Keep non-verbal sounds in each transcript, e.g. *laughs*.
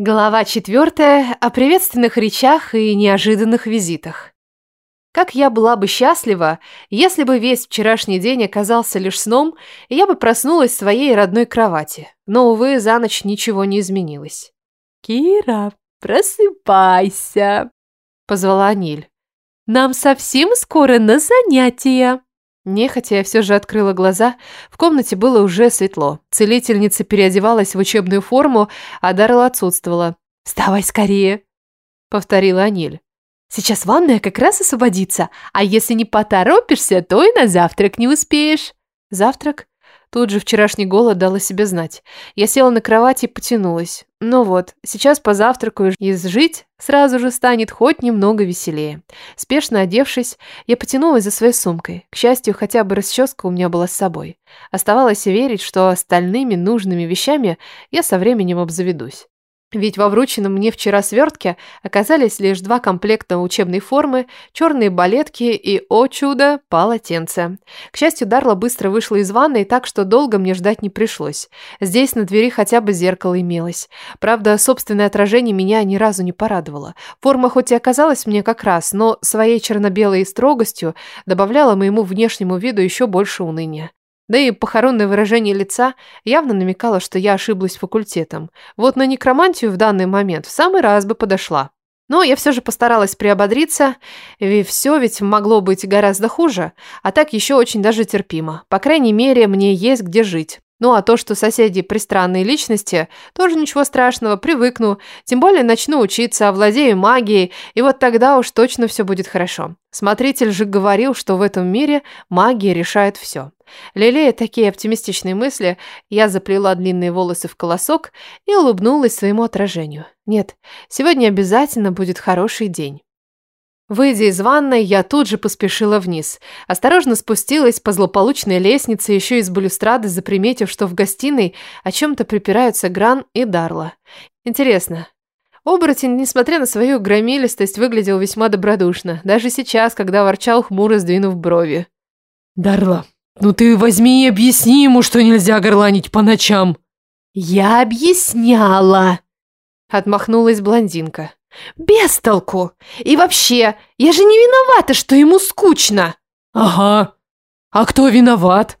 Глава четвертая о приветственных речах и неожиданных визитах. Как я была бы счастлива, если бы весь вчерашний день оказался лишь сном, и я бы проснулась в своей родной кровати. Но, увы, за ночь ничего не изменилось. «Кира, просыпайся!» – позвала Ниль. «Нам совсем скоро на занятия!» Нехотя я все же открыла глаза. В комнате было уже светло. Целительница переодевалась в учебную форму, а Дарла отсутствовала. «Вставай скорее!» — повторила Аниль. «Сейчас ванная как раз освободится, а если не поторопишься, то и на завтрак не успеешь». «Завтрак?» Тут же вчерашний голод дал о себе знать. Я села на кровати и потянулась. Ну вот, сейчас позавтракаю и жить сразу же станет хоть немного веселее. Спешно одевшись, я потянулась за своей сумкой. К счастью, хотя бы расческа у меня была с собой. Оставалось верить, что остальными нужными вещами я со временем обзаведусь. Ведь во врученном мне вчера свертке оказались лишь два комплекта учебной формы, черные балетки и, о чудо, полотенце. К счастью, Дарла быстро вышла из ванной, так что долго мне ждать не пришлось. Здесь на двери хотя бы зеркало имелось. Правда, собственное отражение меня ни разу не порадовало. Форма хоть и оказалась мне как раз, но своей черно-белой строгостью добавляла моему внешнему виду еще больше уныния. Да и похоронное выражение лица явно намекало, что я ошиблась факультетом. Вот на некромантию в данный момент в самый раз бы подошла. Но я все же постаралась приободриться, и все ведь могло быть гораздо хуже, а так еще очень даже терпимо. По крайней мере, мне есть где жить. Ну а то, что соседи пристранные личности, тоже ничего страшного, привыкну. Тем более начну учиться, овладею магией, и вот тогда уж точно все будет хорошо. Смотритель же говорил, что в этом мире магия решает все. Лелея такие оптимистичные мысли, я заплела длинные волосы в колосок и улыбнулась своему отражению. Нет, сегодня обязательно будет хороший день. Выйдя из ванной, я тут же поспешила вниз. Осторожно спустилась по злополучной лестнице, еще из балюстрады, заприметив, что в гостиной о чем-то припираются Гран и Дарла. Интересно, оборотень, несмотря на свою громилистость, выглядел весьма добродушно, даже сейчас, когда ворчал хмуро, сдвинув брови. «Дарла, ну ты возьми и объясни ему, что нельзя горланить по ночам!» «Я объясняла!» Отмахнулась блондинка. Без толку. И вообще, я же не виновата, что ему скучно. Ага. А кто виноват?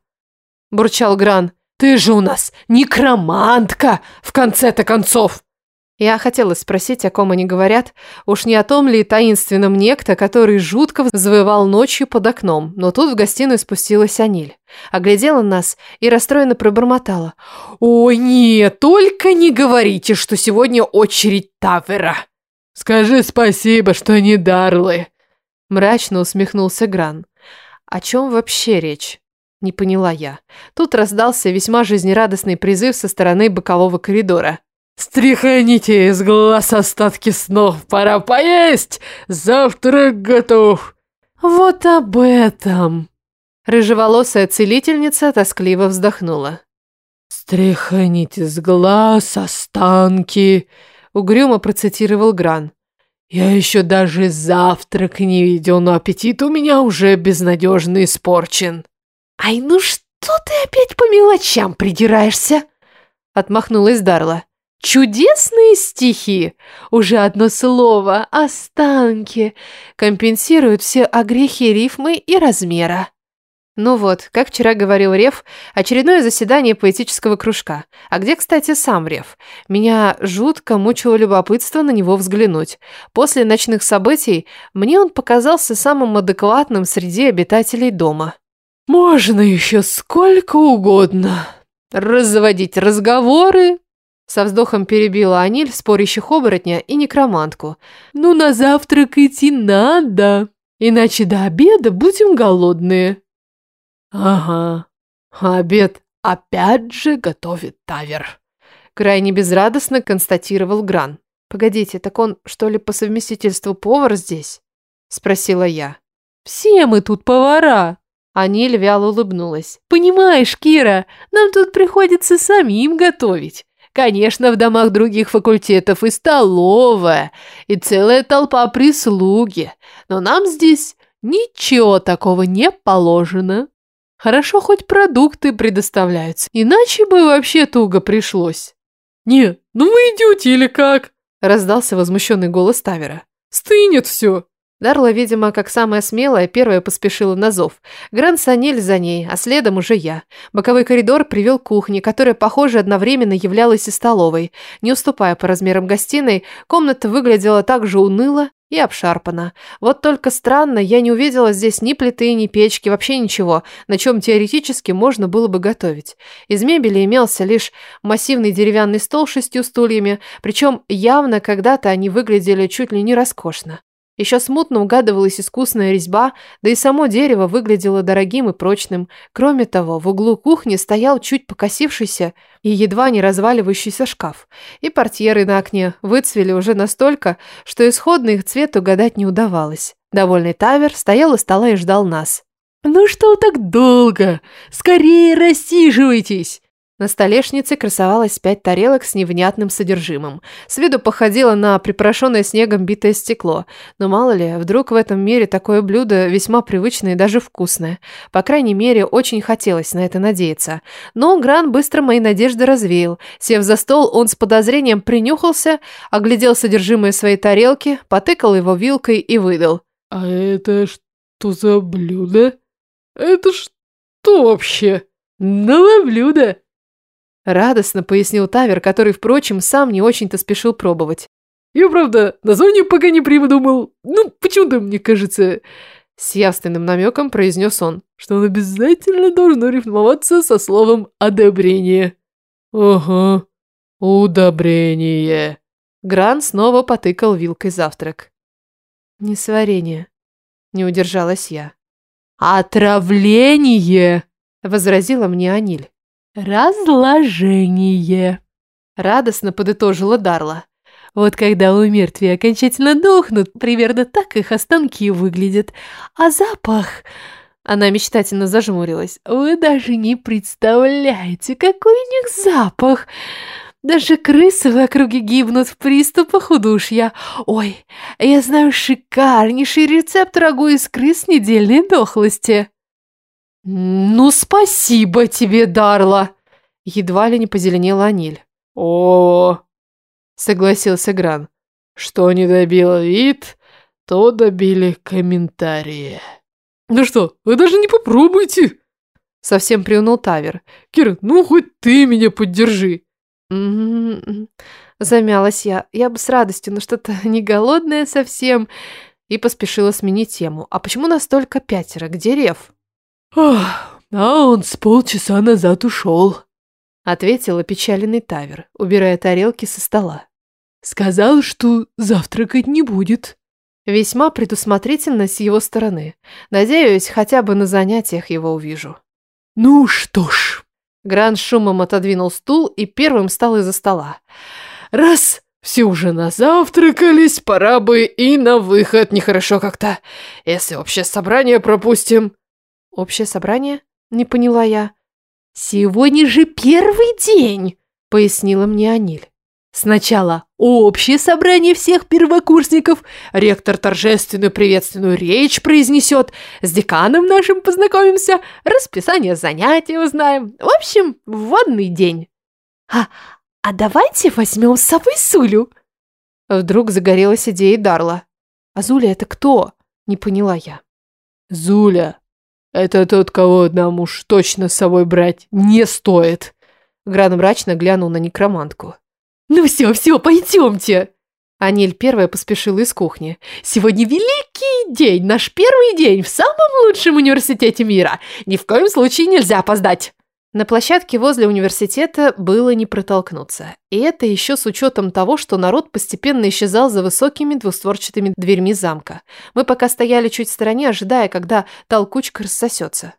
Бурчал Гран. Ты же у нас некромантка, в конце-то концов. Я хотела спросить, о ком они говорят, уж не о том ли таинственном некто, который жутко взвывал ночью под окном, но тут в гостиную спустилась Аниль. Оглядела нас и расстроенно пробормотала. «Ой, нет, только не говорите, что сегодня очередь Тавера!» «Скажи спасибо, что не Дарлы!» Мрачно усмехнулся Гран. «О чем вообще речь?» Не поняла я. Тут раздался весьма жизнерадостный призыв со стороны бокового коридора. «Стряхните из глаз остатки снов, пора поесть! Завтрак готов!» «Вот об этом!» Рыжеволосая целительница тоскливо вздохнула. «Стряхните с глаз останки!» Угрюмо процитировал Гран. «Я еще даже завтрак не видел, но аппетит у меня уже безнадежно испорчен». «Ай, ну что ты опять по мелочам придираешься?» Отмахнулась Дарла. Чудесные стихи! Уже одно слово «останки» компенсируют все огрехи рифмы и размера. Ну вот, как вчера говорил Рев, очередное заседание поэтического кружка. А где, кстати, сам Рев? Меня жутко мучило любопытство на него взглянуть. После ночных событий мне он показался самым адекватным среди обитателей дома. «Можно еще сколько угодно разводить разговоры», со вздохом перебила Аниль спорящих оборотня и некромантку. «Ну, на завтрак идти надо, иначе до обеда будем голодные». Ага. Обед опять же готовит Тавер. Крайне безрадостно констатировал Гран. Погодите, так он что ли по совместительству повар здесь? Спросила я. Все мы тут повара. Аниль вяло улыбнулась. Понимаешь, Кира, нам тут приходится самим готовить. Конечно, в домах других факультетов и столовая, и целая толпа прислуги, но нам здесь ничего такого не положено. Хорошо, хоть продукты предоставляются, иначе бы вообще туго пришлось. «Не, ну вы идете или как?» Раздался возмущенный голос Тавера. «Стынет все!» Дарла, видимо, как самая смелая, первая поспешила на зов. Гранд Санель за ней, а следом уже я. Боковой коридор привел к кухне, которая, похоже, одновременно являлась и столовой. Не уступая по размерам гостиной, комната выглядела так же уныло и обшарпана. Вот только странно, я не увидела здесь ни плиты, ни печки, вообще ничего, на чем теоретически можно было бы готовить. Из мебели имелся лишь массивный деревянный стол с шестью стульями, причем явно когда-то они выглядели чуть ли не роскошно. Еще смутно угадывалась искусная резьба, да и само дерево выглядело дорогим и прочным. Кроме того, в углу кухни стоял чуть покосившийся и едва не разваливающийся шкаф. И портьеры на окне выцвели уже настолько, что исходный их цвет угадать не удавалось. Довольный Тавер стоял у стола и ждал нас. «Ну что так долго? Скорее рассиживайтесь!» На столешнице красовалось пять тарелок с невнятным содержимым. С виду походило на припорошенное снегом битое стекло. Но мало ли, вдруг в этом мире такое блюдо весьма привычное и даже вкусное. По крайней мере, очень хотелось на это надеяться. Но Гран быстро мои надежды развеял. Сев за стол, он с подозрением принюхался, оглядел содержимое своей тарелки, потыкал его вилкой и выдал. «А это что за блюдо? Это что вообще? Новое блюдо!» Радостно пояснил Тавер, который, впрочем, сам не очень-то спешил пробовать. Я, правда, название пока не придумал. Ну, почему-то мне кажется... С явственным намеком произнес он. Что он обязательно должно рифмоваться со словом «одобрение». Ага, удобрение. Гран снова потыкал вилкой завтрак. Несварение. Не удержалась я. «Отравление!» – возразила мне Аниль. «Разложение», – радостно подытожила Дарла. «Вот когда у мертвей окончательно дохнут, примерно так их останки выглядят. А запах...» Она мечтательно зажмурилась. «Вы даже не представляете, какой у них запах!» Даже крысы в округе гибнут в приступах удушья. Ой, я знаю шикарнейший рецепт рагу из крыс недельной дохлости. «Ну, спасибо тебе, Дарла!» Едва ли не позеленела Аниль. о согласился Гран. «Что не добило вид, то добили комментарии». «Ну что, вы даже не попробуйте!» Совсем приунул Тавер. «Кира, ну хоть ты меня поддержи!» Замялась я. Я бы с радостью, но что-то *laughs* не голодная совсем. И поспешила сменить тему. «А почему нас только пятеро? Где Рев?» «Ах, а он с полчаса назад ушел», — ответил опечаленный Тавер, убирая тарелки со стола. «Сказал, что завтракать не будет». Весьма предусмотрительно с его стороны. Надеюсь, хотя бы на занятиях его увижу. «Ну что ж...» Гран шумом отодвинул стул и первым встал из-за стола. «Раз все уже назавтракались, пора бы и на выход. Нехорошо как-то, если общее собрание пропустим». Общее собрание? Не поняла я. Сегодня же первый день, пояснила мне Аниль. Сначала общее собрание всех первокурсников, ректор торжественную приветственную речь произнесет, с деканом нашим познакомимся, расписание занятий узнаем. В общем, вводный день. А, а давайте возьмем с собой Зулю. Вдруг загорелась идея Дарла. А Зуля это кто? Не поняла я. Зуля это тот, кого нам уж точно с собой брать не стоит. Гран мрачно глянул на некромантку. Ну все, все, пойдемте. Аниль первая поспешила из кухни. «Сегодня великий день, наш первый день в самом лучшем университете мира. Ни в коем случае нельзя опоздать!» На площадке возле университета было не протолкнуться. И это еще с учетом того, что народ постепенно исчезал за высокими двустворчатыми дверьми замка. Мы пока стояли чуть в стороне, ожидая, когда толкучка рассосется.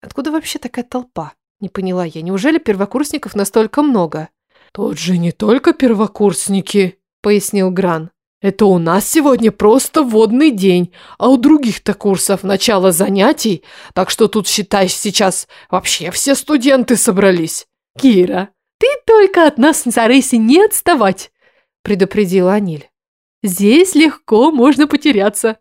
Откуда вообще такая толпа? Не поняла я. Неужели первокурсников настолько много? Тут же не только первокурсники, пояснил Гран. Это у нас сегодня просто водный день, а у других-то курсов начало занятий, так что тут, считай, сейчас вообще все студенты собрались. Кира, ты только от нас, Сарыси, не отставать, предупредила Аниль. Здесь легко можно потеряться.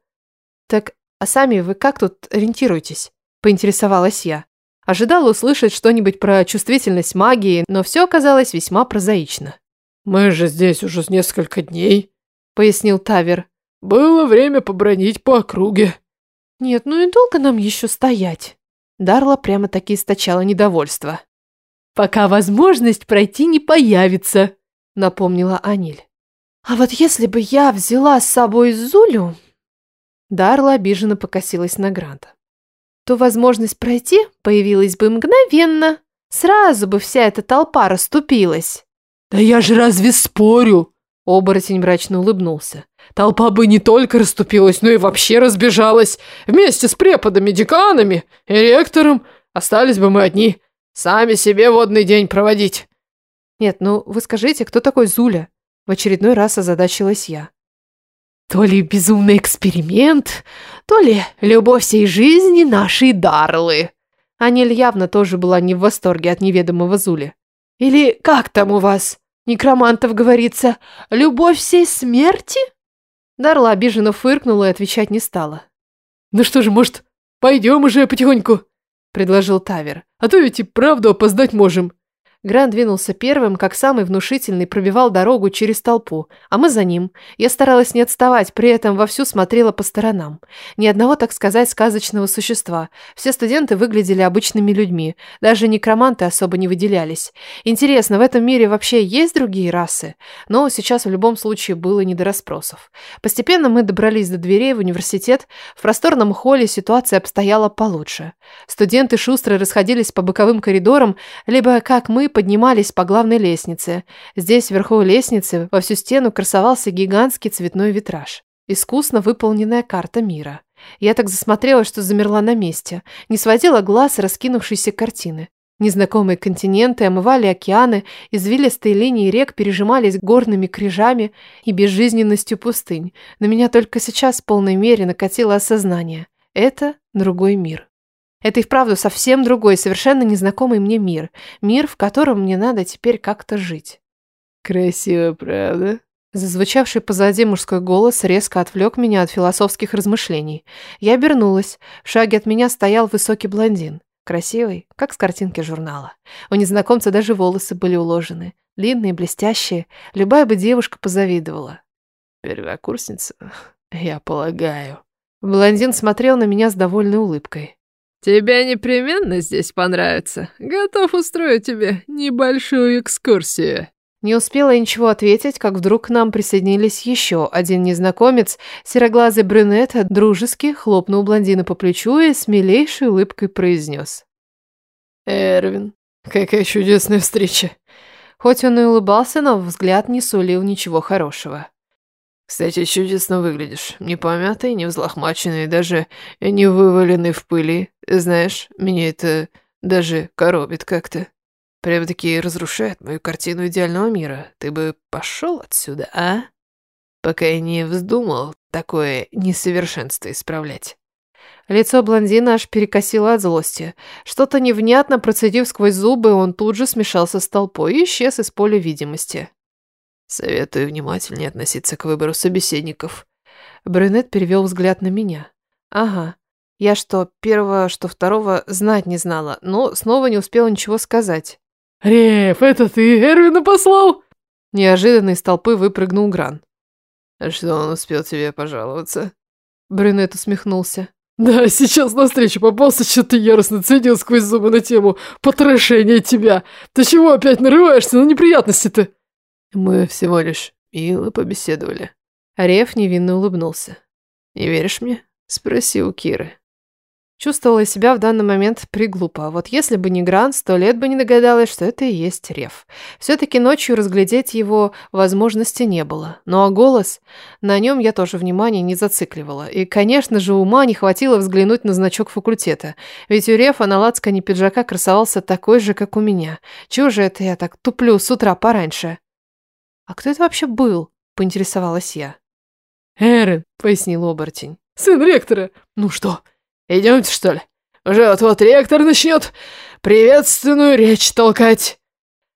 Так, а сами вы как тут ориентируетесь? Поинтересовалась я. Ожидала услышать что-нибудь про чувствительность магии, но все оказалось весьма прозаично. «Мы же здесь уже с несколько дней», — пояснил Тавер. «Было время побронить по округе». «Нет, ну и долго нам еще стоять?» Дарла прямо-таки источала недовольство. «Пока возможность пройти не появится», — напомнила Аниль. «А вот если бы я взяла с собой Зулю...» Дарла обиженно покосилась на Гранта. «То возможность пройти появилась бы мгновенно. Сразу бы вся эта толпа расступилась». «Да я же разве спорю?» Оборотень мрачно улыбнулся. Толпа бы не только расступилась, но и вообще разбежалась. Вместе с преподами, деканами и ректором остались бы мы одни. Сами себе водный день проводить. Нет, ну вы скажите, кто такой Зуля? В очередной раз озадачилась я. То ли безумный эксперимент, то ли любовь всей жизни нашей Дарлы. Анель явно тоже была не в восторге от неведомого Зули. Или как там у вас? Некромантов говорится, любовь всей смерти? Дарла обиженно фыркнула и отвечать не стала. «Ну что же, может, пойдем уже потихоньку?» – предложил Тавер. «А то ведь и правду опоздать можем». Гран двинулся первым, как самый внушительный, пробивал дорогу через толпу, а мы за ним. Я старалась не отставать, при этом вовсю смотрела по сторонам. Ни одного, так сказать, сказочного существа. Все студенты выглядели обычными людьми, даже некроманты особо не выделялись. Интересно, в этом мире вообще есть другие расы? Но сейчас в любом случае было не до расспросов. Постепенно мы добрались до дверей в университет. В просторном холле ситуация обстояла получше. Студенты шустро расходились по боковым коридорам, либо, как мы, поднимались по главной лестнице. Здесь, вверху лестницы, во всю стену красовался гигантский цветной витраж. Искусно выполненная карта мира. Я так засмотрелась, что замерла на месте. Не сводила глаз раскинувшейся картины. Незнакомые континенты омывали океаны, извилистые линии рек пережимались горными крижами и безжизненностью пустынь. На меня только сейчас в полной мере накатило осознание. Это другой мир. Это и вправду совсем другой, совершенно незнакомый мне мир. Мир, в котором мне надо теперь как-то жить. Красиво, правда? Зазвучавший позади мужской голос резко отвлек меня от философских размышлений. Я обернулась. В шаге от меня стоял высокий блондин. Красивый, как с картинки журнала. У незнакомца даже волосы были уложены. Длинные, блестящие. Любая бы девушка позавидовала. Первокурсница, я полагаю. Блондин смотрел на меня с довольной улыбкой. «Тебе непременно здесь понравится. Готов устроить тебе небольшую экскурсию». Не успела я ничего ответить, как вдруг к нам присоединились еще один незнакомец, сероглазый брюнет, дружески хлопнул блондина по плечу и с милейшей улыбкой произнес. «Эрвин, какая чудесная встреча!» Хоть он и улыбался, но взгляд не сулил ничего хорошего. Кстати, чудесно выглядишь. Не помятый, не взлохмаченный, даже не вываленный в пыли. Знаешь, меня это даже коробит как-то. Прямо-таки разрушает мою картину идеального мира. Ты бы пошел отсюда, а? Пока я не вздумал такое несовершенство исправлять. Лицо блондина аж перекосило от злости. Что-то невнятно процедив сквозь зубы, он тут же смешался с толпой и исчез из поля видимости. Советую внимательнее относиться к выбору собеседников. Брюнет перевел взгляд на меня. Ага. Я что, первого, что второго знать не знала, но снова не успела ничего сказать. «Реф, это ты Эрвина послал?» Неожиданно из толпы выпрыгнул Гран. «А что он успел тебе пожаловаться?» Брюнет усмехнулся. «Да, сейчас на встречу попался, что ты яростно цедил сквозь зубы на тему потрошения тебя. Ты чего опять нарываешься на неприятности-то?» Мы всего лишь мило побеседовали. Рев невинно улыбнулся. «Не веришь мне?» – спроси у Киры. Чувствовала себя в данный момент приглупо. Вот если бы не Грант, сто лет бы не догадалась, что это и есть Рев. Все-таки ночью разглядеть его возможности не было. Ну а голос, на нем я тоже внимания не зацикливала. И, конечно же, ума не хватило взглянуть на значок факультета. Ведь у Рефа на лацкане пиджака красовался такой же, как у меня. Чего же это я так туплю с утра пораньше? «А кто это вообще был?» – поинтересовалась я. «Эрен», – пояснил оборотень. «Сын ректора. Ну что, идемте, что ли? Уже вот-вот ректор начнет приветственную речь толкать».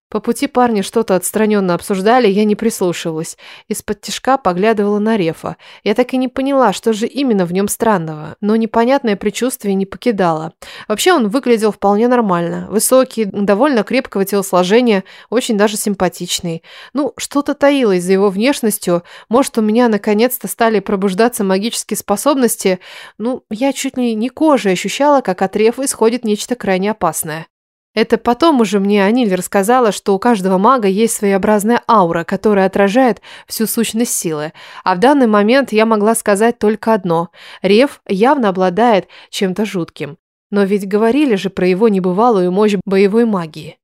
По пути парни что-то отстраненно обсуждали, я не прислушивалась. Из-под тишка поглядывала на Рефа. Я так и не поняла, что же именно в нем странного, но непонятное предчувствие не покидало. Вообще он выглядел вполне нормально. Высокий, довольно крепкого телосложения, очень даже симпатичный. Ну, что-то таилось за его внешностью. Может, у меня наконец-то стали пробуждаться магические способности. Ну, я чуть ли не кожей ощущала, как от Рефа исходит нечто крайне опасное. Это потом уже мне Аниль рассказала, что у каждого мага есть своеобразная аура, которая отражает всю сущность силы. А в данный момент я могла сказать только одно. Рев явно обладает чем-то жутким. Но ведь говорили же про его небывалую мощь боевой магии.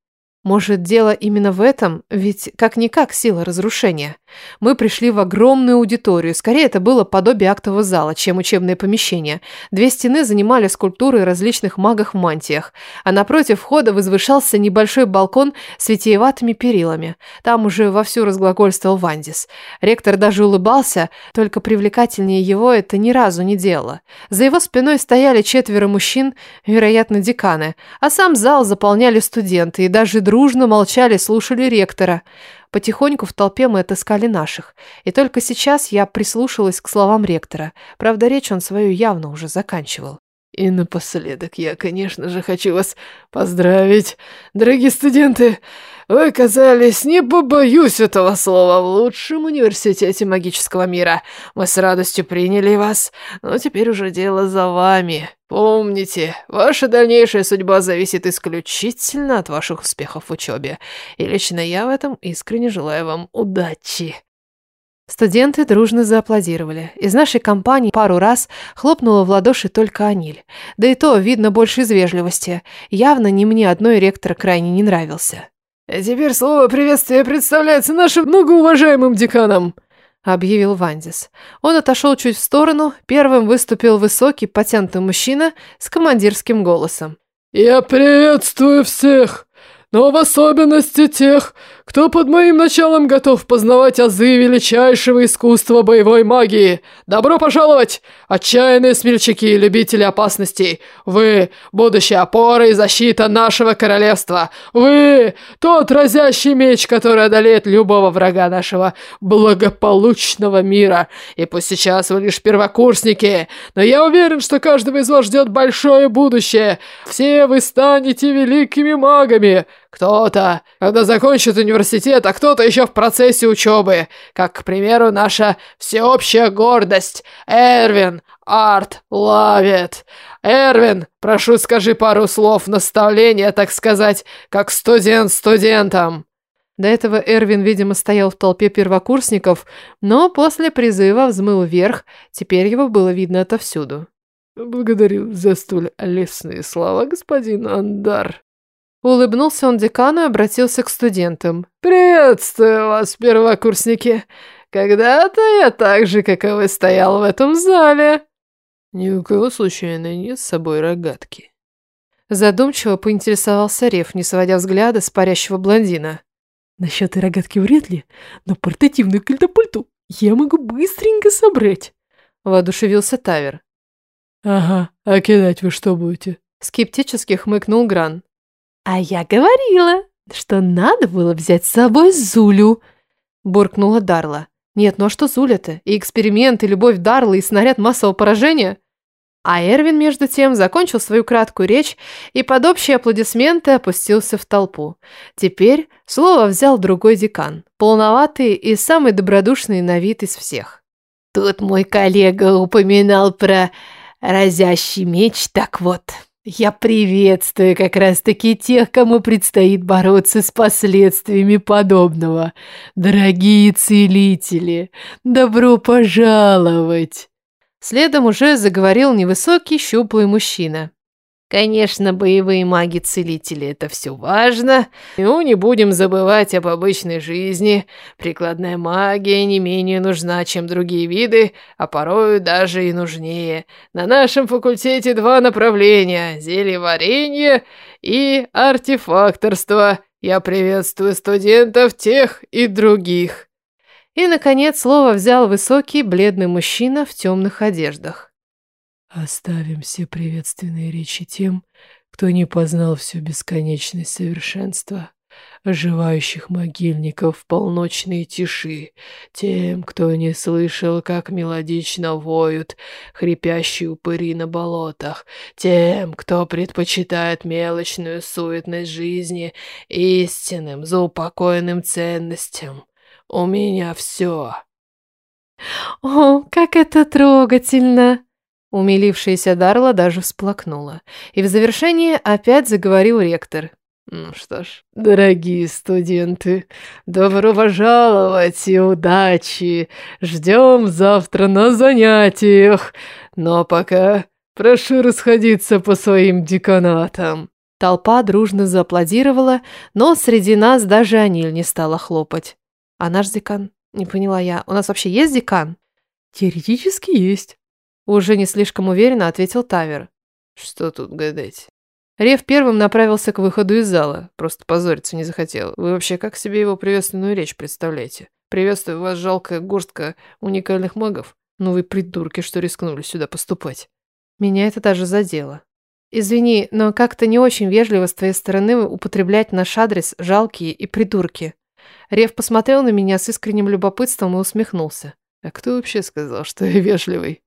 Может, дело именно в этом? Ведь как-никак сила разрушения. Мы пришли в огромную аудиторию. Скорее, это было подобие актового зала, чем учебное помещение. Две стены занимали скульптуры различных магов в мантиях. А напротив входа возвышался небольшой балкон с витиеватыми перилами. Там уже вовсю разглагольствовал Вандис. Ректор даже улыбался, только привлекательнее его это ни разу не делало. За его спиной стояли четверо мужчин, вероятно, деканы. А сам зал заполняли студенты и даже друзья дружно молчали, слушали ректора. Потихоньку в толпе мы отыскали наших. И только сейчас я прислушалась к словам ректора. Правда, речь он свою явно уже заканчивал. И напоследок я, конечно же, хочу вас поздравить, дорогие студенты. Вы оказались, не побоюсь этого слова, в лучшем университете магического мира. Мы с радостью приняли вас, но теперь уже дело за вами. Помните, ваша дальнейшая судьба зависит исключительно от ваших успехов в учебе. И лично я в этом искренне желаю вам удачи. Студенты дружно зааплодировали. Из нашей компании пару раз хлопнула в ладоши только Аниль. Да и то, видно, больше из вежливости. Явно не мне одной ректор крайне не нравился. «А теперь слово приветствия представляется нашим многоуважаемым деканам», объявил Вандис. Он отошел чуть в сторону, первым выступил высокий, потянутый мужчина с командирским голосом. «Я приветствую всех, но в особенности тех, кто под моим началом готов познавать азы величайшего искусства боевой магии? Добро пожаловать, отчаянные смельчаки и любители опасностей! Вы – будущая опора и защита нашего королевства! Вы – тот разящий меч, который одолеет любого врага нашего благополучного мира! И пусть сейчас вы лишь первокурсники, но я уверен, что каждого из вас ждет большое будущее! Все вы станете великими магами! Кто-то, когда закончит университет, а кто-то еще в процессе учебы. Как, к примеру, наша всеобщая гордость. Эрвин, Арт, Лавит. Эрвин, прошу, скажи пару слов наставления, так сказать, как студент студентам. До этого Эрвин, видимо, стоял в толпе первокурсников, но после призыва взмыл вверх, теперь его было видно отовсюду. «Благодарю за столь лестные слова, господин Андар», Улыбнулся он декану и обратился к студентам. «Приветствую вас, первокурсники! Когда-то я так же, как и вы, стоял в этом зале!» «Ни у кого, случайно, нет с собой рогатки?» Задумчиво поинтересовался Рев, не сводя взгляда с парящего блондина. «Насчет рогатки вряд ли, но портативную кальтопульту я могу быстренько собрать!» Воодушевился Тавер. «Ага, а кидать вы что будете?» Скептически хмыкнул Гран. «А я говорила, что надо было взять с собой Зулю», – буркнула Дарла. «Нет, ну а что Зуля-то? И эксперимент, и любовь Дарлы, и снаряд массового поражения?» А Эрвин, между тем, закончил свою краткую речь и под общие аплодисменты опустился в толпу. Теперь слово взял другой декан, полноватый и самый добродушный на вид из всех. «Тут мой коллега упоминал про разящий меч, так вот, я приветствую как раз-таки тех, кому предстоит бороться с последствиями подобного. Дорогие целители, добро пожаловать!» Следом уже заговорил невысокий щуплый мужчина. Конечно, боевые маги-целители – это все важно, но не будем забывать об обычной жизни. Прикладная магия не менее нужна, чем другие виды, а порою даже и нужнее. На нашем факультете два направления – зельеварение и артефакторство. Я приветствую студентов тех и других. И, наконец, слово взял высокий, бледный мужчина в темных одеждах. Оставим все приветственные речи тем, кто не познал всю бесконечность совершенства. оживающих могильников в полночной тиши, тем, кто не слышал, как мелодично воют хрипящие упыри на болотах, тем, кто предпочитает мелочную суетность жизни истинным, заупокоенным ценностям. У меня все. «О, как это трогательно!» Умилившаяся Дарла даже всплакнула. И в завершение опять заговорил ректор. Ну что ж, дорогие студенты, добро пожаловать и удачи. Ждем завтра на занятиях. Но пока прошу расходиться по своим деканатам. Толпа дружно зааплодировала, но среди нас даже Аниль не стала хлопать. А наш декан? Не поняла я. У нас вообще есть декан? Теоретически есть. Уже не слишком уверенно ответил Тавер. Что тут гадать? Рев первым направился к выходу из зала. Просто позориться не захотел. Вы вообще как себе его приветственную речь представляете? Приветствую вас, жалкая горстка уникальных магов. Ну вы придурки, что рискнули сюда поступать. Меня это даже задело. Извини, но как-то не очень вежливо с твоей стороны употреблять наш адрес жалкие и придурки. Рев посмотрел на меня с искренним любопытством и усмехнулся. А кто вообще сказал, что я вежливый?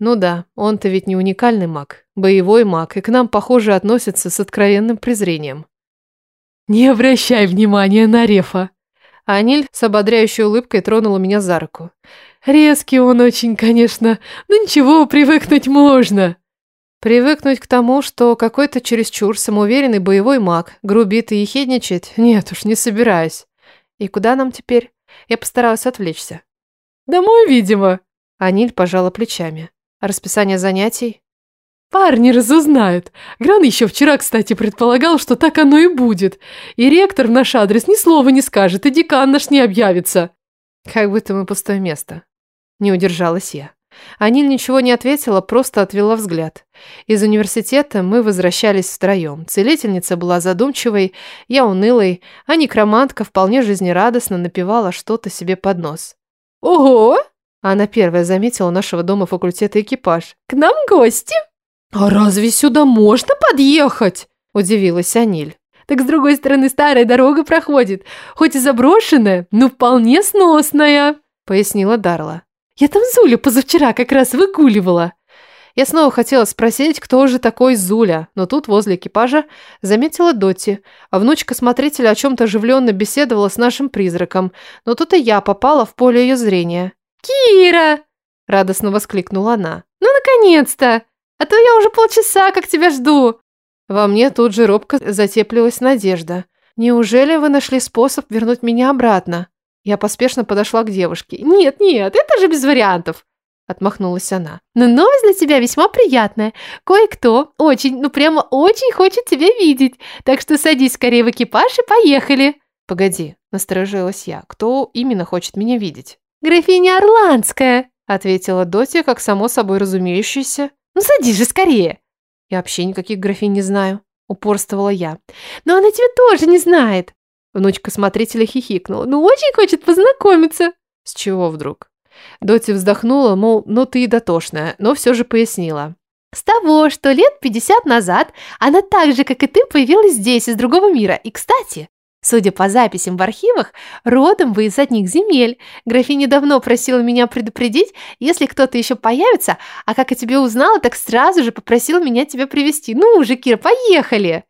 Ну да, он-то ведь не уникальный маг, боевой маг, и к нам, похоже, относится с откровенным презрением. Не обращай внимания на Рефа. Аниль с ободряющей улыбкой тронула меня за руку. Резкий он очень, конечно, но ничего, привыкнуть можно. Привыкнуть к тому, что какой-то чересчур самоуверенный боевой маг грубит и ехидничает? Нет уж, не собираюсь. И куда нам теперь? Я постаралась отвлечься. Домой, видимо. Аниль пожала плечами. Расписание занятий? Парни разузнают. Гран еще вчера, кстати, предполагал, что так оно и будет. И ректор в наш адрес ни слова не скажет, и декан наш не объявится. Как будто мы пустое место. Не удержалась я. Аниль ничего не ответила, просто отвела взгляд. Из университета мы возвращались втроем. Целительница была задумчивой, я унылой, а некромантка вполне жизнерадостно напевала что-то себе под нос. «Ого!» Она первая заметила нашего дома факультета экипаж. «К нам гости?» «А разве сюда можно подъехать?» – удивилась Аниль. «Так с другой стороны старая дорога проходит, хоть и заброшенная, но вполне сносная», – пояснила Дарла. «Я там Зулю позавчера как раз выгуливала». Я снова хотела спросить, кто же такой Зуля, но тут возле экипажа заметила Доти, а внучка смотрителя о чем-то оживленно беседовала с нашим призраком, но тут и я попала в поле ее зрения. «Кира!» – радостно воскликнула она. «Ну, наконец-то! А то я уже полчаса как тебя жду!» Во мне тут же робко затеплилась надежда. «Неужели вы нашли способ вернуть меня обратно?» Я поспешно подошла к девушке. «Нет, нет, это же без вариантов!» Отмахнулась она. «Но новость для тебя весьма приятная. Кое-кто очень, ну прямо очень хочет тебя видеть. Так что садись скорее в экипаж и поехали!» «Погоди», насторожилась я. «Кто именно хочет меня видеть?» «Графиня Орландская», — ответила Дотя, как само собой разумеющееся. «Ну садись же скорее!» «Я вообще никаких графинь не знаю», — упорствовала я. «Но она тебя тоже не знает!» Внучка смотрителя хихикнула. «Ну очень хочет познакомиться!» «С чего вдруг?» Дотя вздохнула, мол, ну ты и дотошная, но все же пояснила. С того, что лет пятьдесят назад она так же, как и ты, появилась здесь, из другого мира. И, кстати, Судя по записям в архивах, родом вы из одних земель. Графиня давно просила меня предупредить, если кто-то еще появится, а как я тебе узнала, так сразу же попросила меня тебя привести. Ну уже, Кира, поехали!»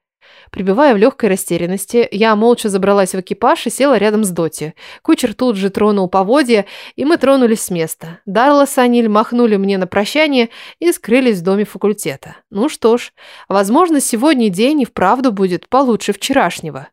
Прибывая в легкой растерянности, я молча забралась в экипаж и села рядом с Доти. Кучер тут же тронул поводья, и мы тронулись с места. Дарла с Аниль махнули мне на прощание и скрылись в доме факультета. Ну что ж, возможно, сегодня день и вправду будет получше вчерашнего.